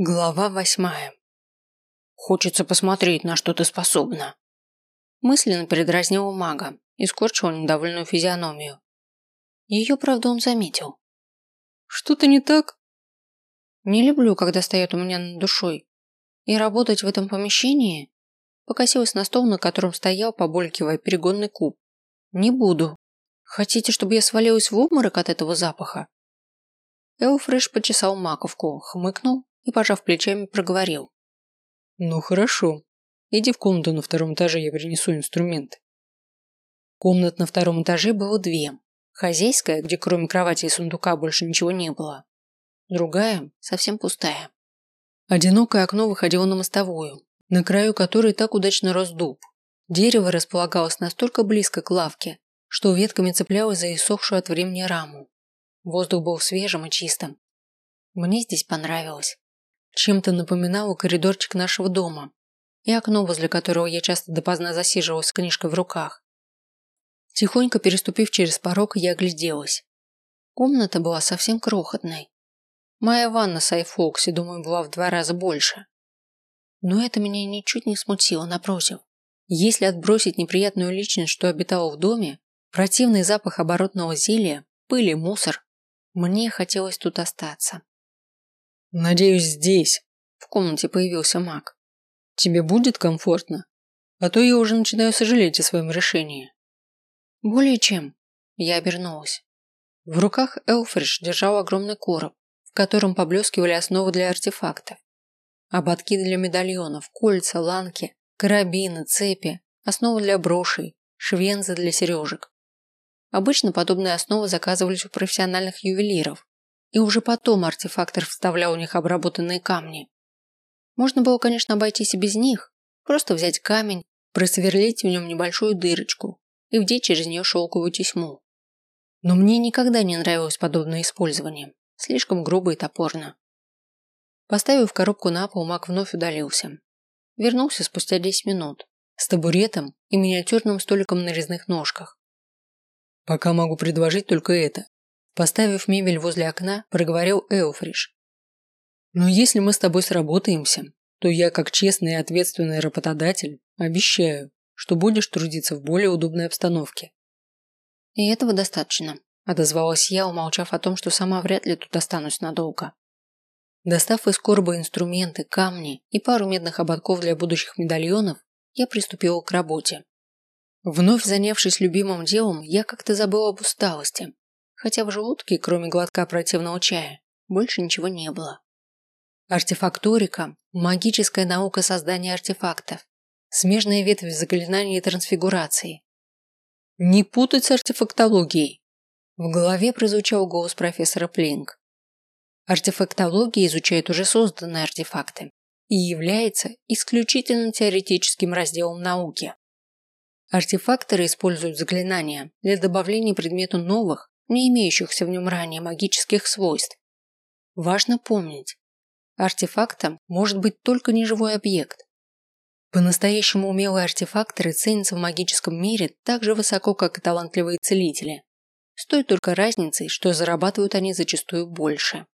Глава восьмая. Хочется посмотреть, на что ты способна. Мысленно передразнил мага и скорчил недовольную физиономию. Ее, правда, он заметил. Что-то не так? Не люблю, когда стоят у меня над душой. И работать в этом помещении? Покосилась на стол, на котором стоял, побулькивая, перегонный куб. Не буду. Хотите, чтобы я свалилась в обморок от этого запаха? Элфреш почесал маковку, хмыкнул и, пожав плечами, проговорил. «Ну хорошо. Иди в комнату на втором этаже, я принесу инструмент». Комнат на втором этаже было две. Хозяйская, где кроме кровати и сундука больше ничего не было. Другая, совсем пустая. Одинокое окно выходило на мостовую, на краю которой так удачно рос дуб. Дерево располагалось настолько близко к лавке, что ветками цеплялось за иссохшую от времени раму. Воздух был свежим и чистым. Мне здесь понравилось чем-то напоминало коридорчик нашего дома и окно, возле которого я часто допоздна засиживалась с книжкой в руках. Тихонько переступив через порог, я огляделась. Комната была совсем крохотной. Моя ванна с айфокси, думаю, была в два раза больше. Но это меня ничуть не смутило, напротив. Если отбросить неприятную личность, что обитала в доме, противный запах оборотного зелья, пыли, мусор, мне хотелось тут остаться. «Надеюсь, здесь», – в комнате появился маг. «Тебе будет комфортно? А то я уже начинаю сожалеть о своем решении». «Более чем», – я обернулась. В руках Элфриш держал огромный короб, в котором поблескивали основы для артефактов. Ободки для медальонов, кольца, ланки, карабины, цепи, основы для брошей, швензы для сережек. Обычно подобные основы заказывались у профессиональных ювелиров, и уже потом артефактор вставлял у них обработанные камни. Можно было, конечно, обойтись и без них, просто взять камень, просверлить в нем небольшую дырочку и вдеть через нее шелковую тесьму. Но мне никогда не нравилось подобное использование, слишком грубо и топорно. Поставив коробку на пол, маг вновь удалился. Вернулся спустя 10 минут, с табуретом и миниатюрным столиком на резных ножках. «Пока могу предложить только это», Поставив мебель возле окна, проговорил Эофриш. «Но если мы с тобой сработаемся, то я, как честный и ответственный работодатель, обещаю, что будешь трудиться в более удобной обстановке». «И этого достаточно», – отозвалась я, умолчав о том, что сама вряд ли тут останусь надолго. Достав из короба инструменты, камни и пару медных ободков для будущих медальонов, я приступила к работе. Вновь занявшись любимым делом, я как-то забыла об усталости хотя в желудке, кроме глотка противного чая, больше ничего не было. Артефакторика – магическая наука создания артефактов, смежная ветвь заклинаний и трансфигурации. Не путать с артефактологией. В голове прозвучал голос профессора Плинк. Артефактология изучает уже созданные артефакты и является исключительно теоретическим разделом науки. Артефакторы используют заклинания для добавления предмету новых не имеющихся в нем ранее магических свойств. Важно помнить, артефактом может быть только неживой объект. По-настоящему умелые артефакторы ценятся в магическом мире так же высоко, как и талантливые целители. С той только разницей, что зарабатывают они зачастую больше.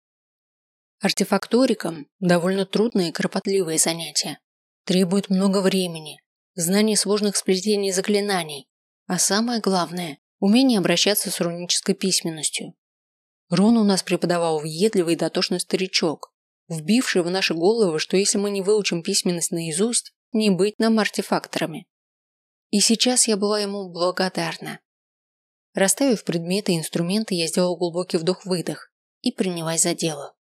Артефакторикам довольно трудное и кропотливое занятие. Требует много времени, знаний сложных сплетений заклинаний, а самое главное умение обращаться с рунической письменностью. Рун у нас преподавал въедливый и дотошный старичок, вбивший в наши головы, что если мы не выучим письменность наизусть, не быть нам артефакторами. И сейчас я была ему благодарна. Расставив предметы и инструменты, я сделала глубокий вдох-выдох и принялась за дело.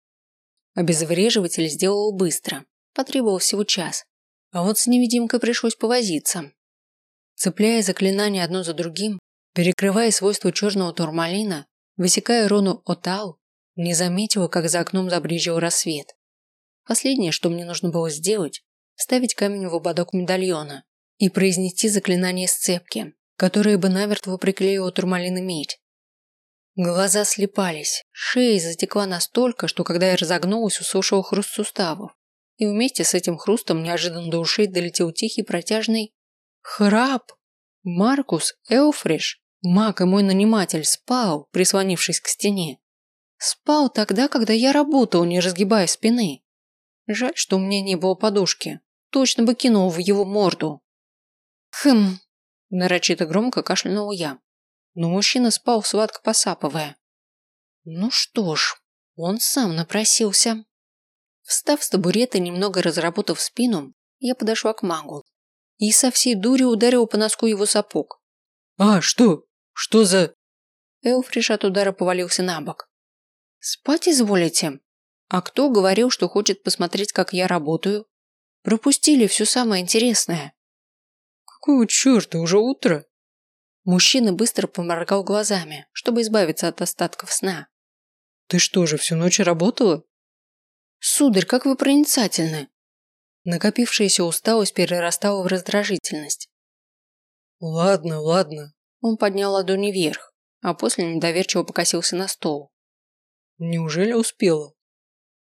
Обезвреживатель сделала быстро, потребовал всего час, а вот с невидимкой пришлось повозиться. Цепляя заклинания одно за другим, Перекрывая свойства черного турмалина, высекая руну Отал, не заметила, как за окном забрежил рассвет. Последнее, что мне нужно было сделать, вставить камень в ободок медальона и произнести заклинание сцепки, которое бы намертво приклеило турмалин медь. Глаза слепались, шея затекла настолько, что когда я разогнулась, услышала хруст суставов. И вместе с этим хрустом неожиданно до ушей долетел тихий протяжный храп. Маркус Элфриш Маг и мой наниматель спал, прислонившись к стене. Спал тогда, когда я работал, не разгибая спины. Жаль, что у меня не было подушки. Точно бы кинул в его морду. Хм, нарочито громко кашлянул я. Но мужчина спал, сладко посапывая. Ну что ж, он сам напросился. Встав с табурета, немного разработав спину, я подошла к магу и со всей дури ударил по носку его сапог. «А, что? Что за...» Элфриш от удара повалился на бок. «Спать изволите? А кто говорил, что хочет посмотреть, как я работаю? Пропустили все самое интересное». «Какого черта, уже утро?» Мужчина быстро поморгал глазами, чтобы избавиться от остатков сна. «Ты что же, всю ночь работала?» «Сударь, как вы проницательны!» Накопившаяся усталость перерастала в раздражительность. «Ладно, ладно». Он поднял ладони вверх, а после недоверчиво покосился на стол. «Неужели успела?»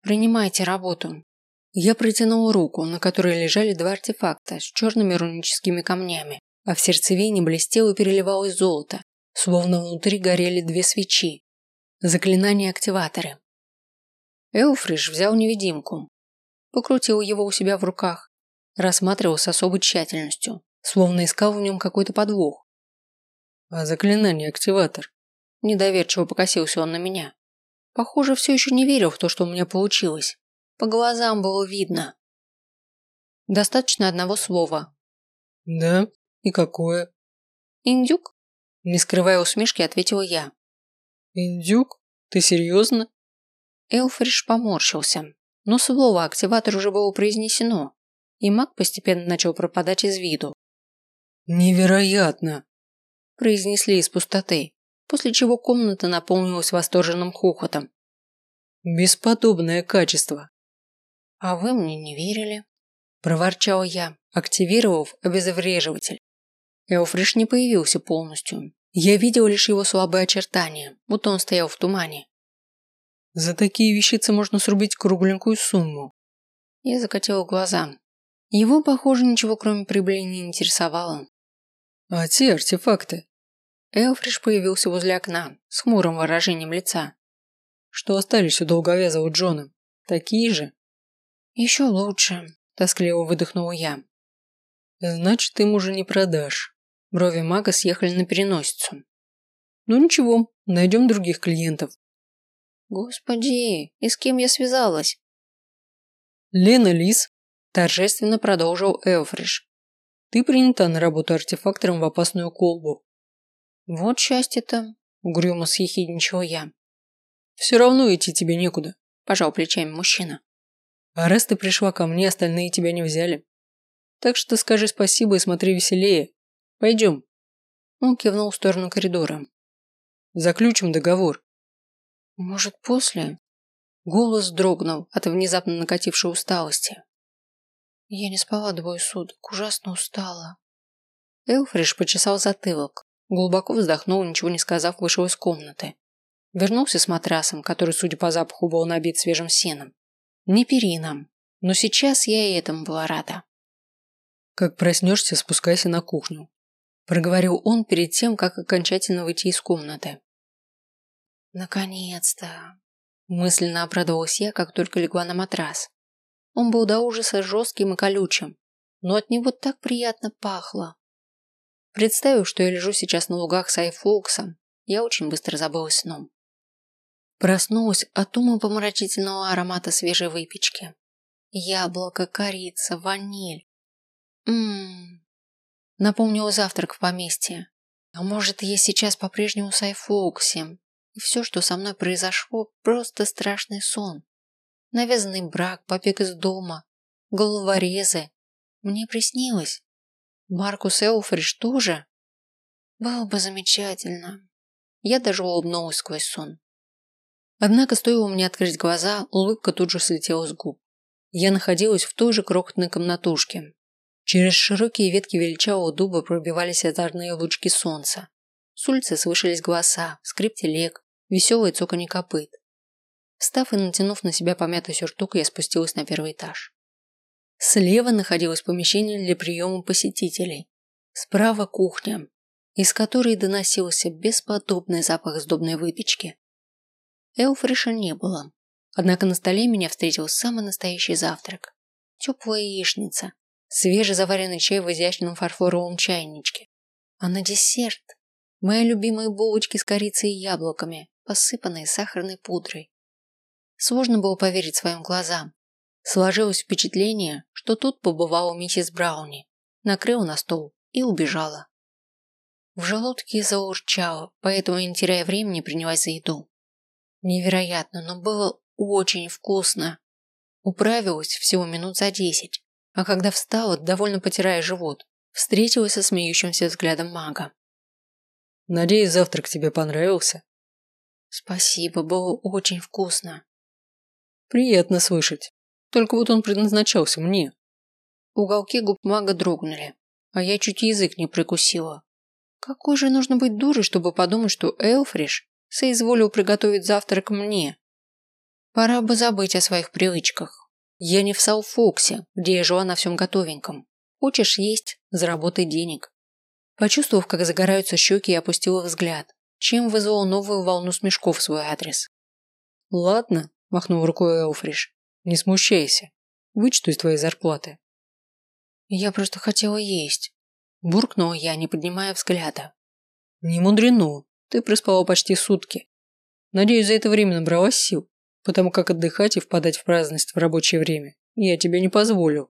«Принимайте работу». Я протянул руку, на которой лежали два артефакта с черными руническими камнями, а в сердцевине блестело и переливалось золото, словно внутри горели две свечи. Заклинания-активаторы. Эуфриш взял невидимку, покрутил его у себя в руках, рассматривал с особой тщательностью, словно искал в нем какой-то подвох. «А заклинание-активатор?» Недоверчиво покосился он на меня. Похоже, все еще не верил в то, что у меня получилось. По глазам было видно. Достаточно одного слова. «Да? И какое?» «Индюк?» Не скрывая усмешки, ответила я. «Индюк? Ты серьезно?» Элфриш поморщился, но слово «активатор» уже было произнесено, и маг постепенно начал пропадать из виду. «Невероятно!» – произнесли из пустоты, после чего комната наполнилась восторженным хохотом. «Бесподобное качество!» «А вы мне не верили?» – проворчал я, активировав обезвреживатель. Элфриш не появился полностью. Я видел лишь его слабые очертания, будто он стоял в тумане. За такие вещицы можно срубить кругленькую сумму. Я закатила глаза. Его, похоже, ничего кроме прибыли не интересовало. А те артефакты? Элфриш появился возле окна с хмурым выражением лица. Что остались у долговязого Джона? Такие же? Еще лучше, тоскливо выдохнула я. Значит, им уже не продашь. Брови мага съехали на переносицу. Ну ничего, найдем других клиентов. Господи, и с кем я связалась? Лена Лис, торжественно продолжил Элфриш. Ты принята на работу артефактором в опасную колбу. Вот счастье-то, угрюмо съехидничала я. Все равно идти тебе некуда, пожал плечами мужчина. А раз ты пришла ко мне, остальные тебя не взяли. Так что скажи спасибо и смотри веселее. Пойдем. Он кивнул в сторону коридора. Заключим договор. Может, после? Голос дрогнул от внезапно накатившей усталости. Я не спала двое суток, ужасно устала. Элфриш почесал затылок, глубоко вздохнул, ничего не сказав, вышел из комнаты. Вернулся с матрасом, который, судя по запаху, был набит свежим сеном. Не перином, но сейчас я и этому была рада. Как проснешься, спускайся на кухню. Проговорил он перед тем, как окончательно выйти из комнаты. Наконец-то! Мысленно обрадовалась я, как только легла на матрас. Он был до ужаса жестким и колючим, но от него так приятно пахло. Представив, что я лежу сейчас на лугах с Айфолксом, я очень быстро забылась сном. Проснулась от умопомрачительного аромата свежей выпечки. Яблоко, корица, ваниль. Ммм. Напомнила завтрак в поместье. А может, я сейчас по-прежнему с Айфолксем, и все, что со мной произошло, просто страшный сон. Навязанный брак, побег из дома, головорезы. Мне приснилось. Маркус Элфриш тоже. Было бы замечательно. Я даже улыбнулась сквозь сон. Однако стоило мне открыть глаза, улыбка тут же слетела с губ. Я находилась в той же крохотной комнатушке. Через широкие ветки величавого дуба пробивались озорные лучки солнца. С улицы слышались голоса, скрип телег, веселое цоканье копыт. Встав и натянув на себя помятый сюртук, я спустилась на первый этаж. Слева находилось помещение для приема посетителей. Справа кухня, из которой доносился бесподобный запах сдобной выпечки. Элфриша не было. Однако на столе меня встретил самый настоящий завтрак. Теплая яичница, свежезаваренный чай в изящном фарфоровом чайничке. А на десерт мои любимые булочки с корицей и яблоками, посыпанные сахарной пудрой. Сложно было поверить своим глазам. Сложилось впечатление, что тут побывала миссис Брауни, накрыла на стол и убежала. В желудке заурчало, поэтому, не теряя времени, принялась за еду. Невероятно, но было очень вкусно. Управилась всего минут за десять, а когда встала, довольно потирая живот, встретилась со смеющимся взглядом мага. «Надеюсь, завтрак тебе понравился?» «Спасибо, было очень вкусно». «Приятно слышать. Только вот он предназначался мне». Уголки губ мага дрогнули, а я чуть язык не прикусила. Какой же нужно быть дурой, чтобы подумать, что Элфриш соизволил приготовить завтрак мне? Пора бы забыть о своих привычках. Я не в Салфоксе, где я жила на всем готовеньком. Хочешь есть – заработай денег. Почувствовав, как загораются щеки, я опустила взгляд, чем вызвал новую волну смешков в свой адрес. «Ладно», – махнул рукой Элфриш, – «не смущайся. Вычту из твоей зарплаты». «Я просто хотела есть», – буркнула я, не поднимая взгляда. «Не мудрено. Ты проспала почти сутки. Надеюсь, за это время набралась сил потому как отдыхать и впадать в праздность в рабочее время я тебе не позволю.